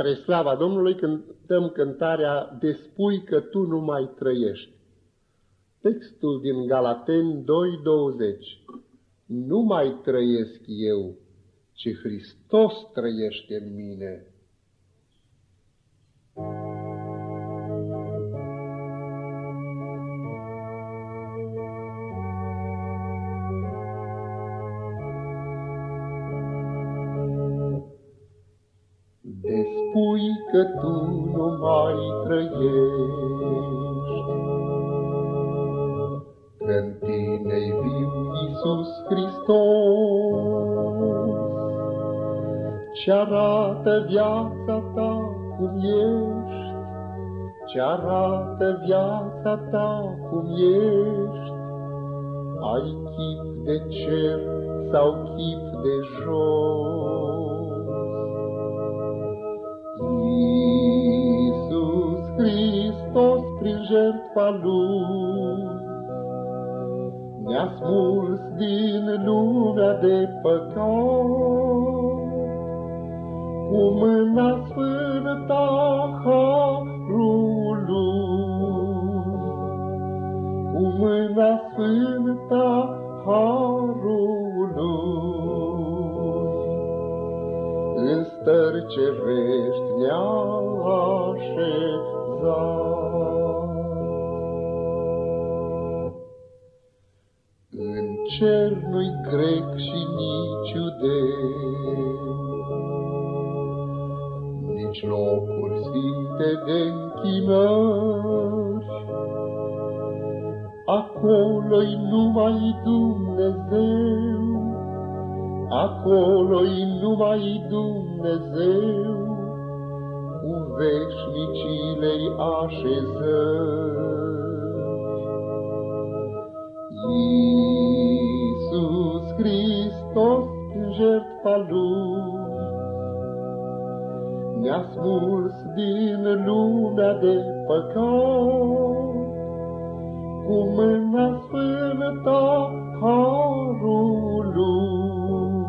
Spre slava Domnului cântăm cântarea De spui că tu nu mai trăiești. Textul din Galateni 2.20 Nu mai trăiesc eu, ci Hristos trăiește în mine. Spui că tu nu mai trăiești. În tine-i viu Iisus Hristos, Ce arată viața ta cum ești, Ce arată viața ta cum ești, Ai chip de cer sau chip de jos. Jertfa Lui. Ne-a smuls din lumea de păcat, cu mâna sfântă harul Lui. Cu mâna sfântă harul Lui. În stări cerești ne-a cer nu-i grec și nici iudeu, nici locuri sfinte de închinări. Acolo-i numai Dumnezeu, acolo-i numai Dumnezeu, cu veșnicile-i așezări. Jertfa Lui. Ne-a smuls din lumea de păcat, cu mâna sfântă harul Lui.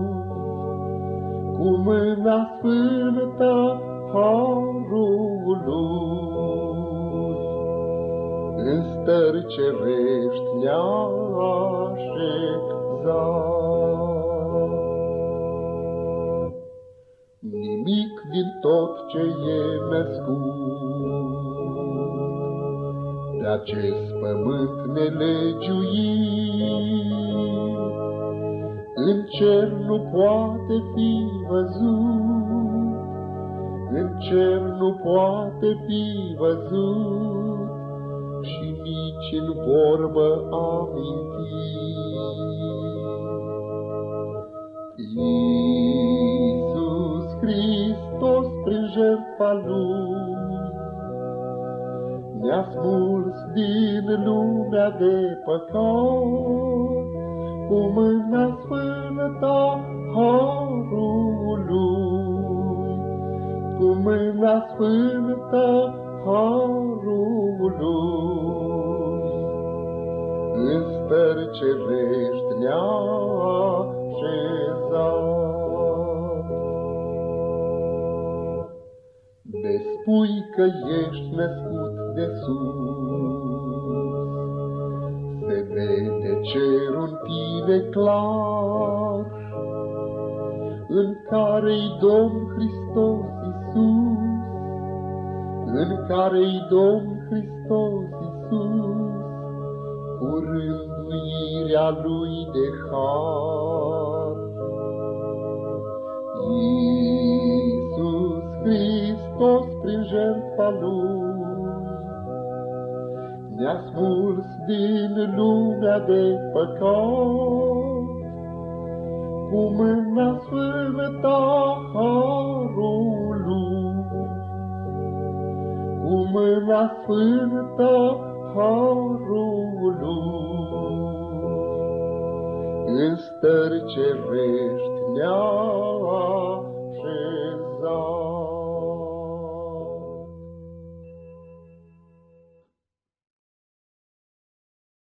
Cu mâna sfântă harul Lui. În stări cerești ne-a așezat. Nimic din tot ce e născut. De acest pământ nelegiuit, în cer nu poate fi văzut, în cer nu poate fi văzut și nici în vorbă amintit. Jertfa Lui. Ne-a smuls din lumea de păcat, cu mâna sfântă harul Lui. Cu mâna sfântă harul Lui. În stări cerești că ești născut de sus. Se vede cerul în tine clar, în care-i Domn Hristos Iisus, în care-i Domn Hristos Iisus, cu rânduirea Lui de har. Iisus Hristos prin jertfa Lui. Ne-a smuls din lumea de păcat, cu mâna sfântă harul Lui. Cu mâna sfântă harul Lui. În stări cerești ne-a așezat.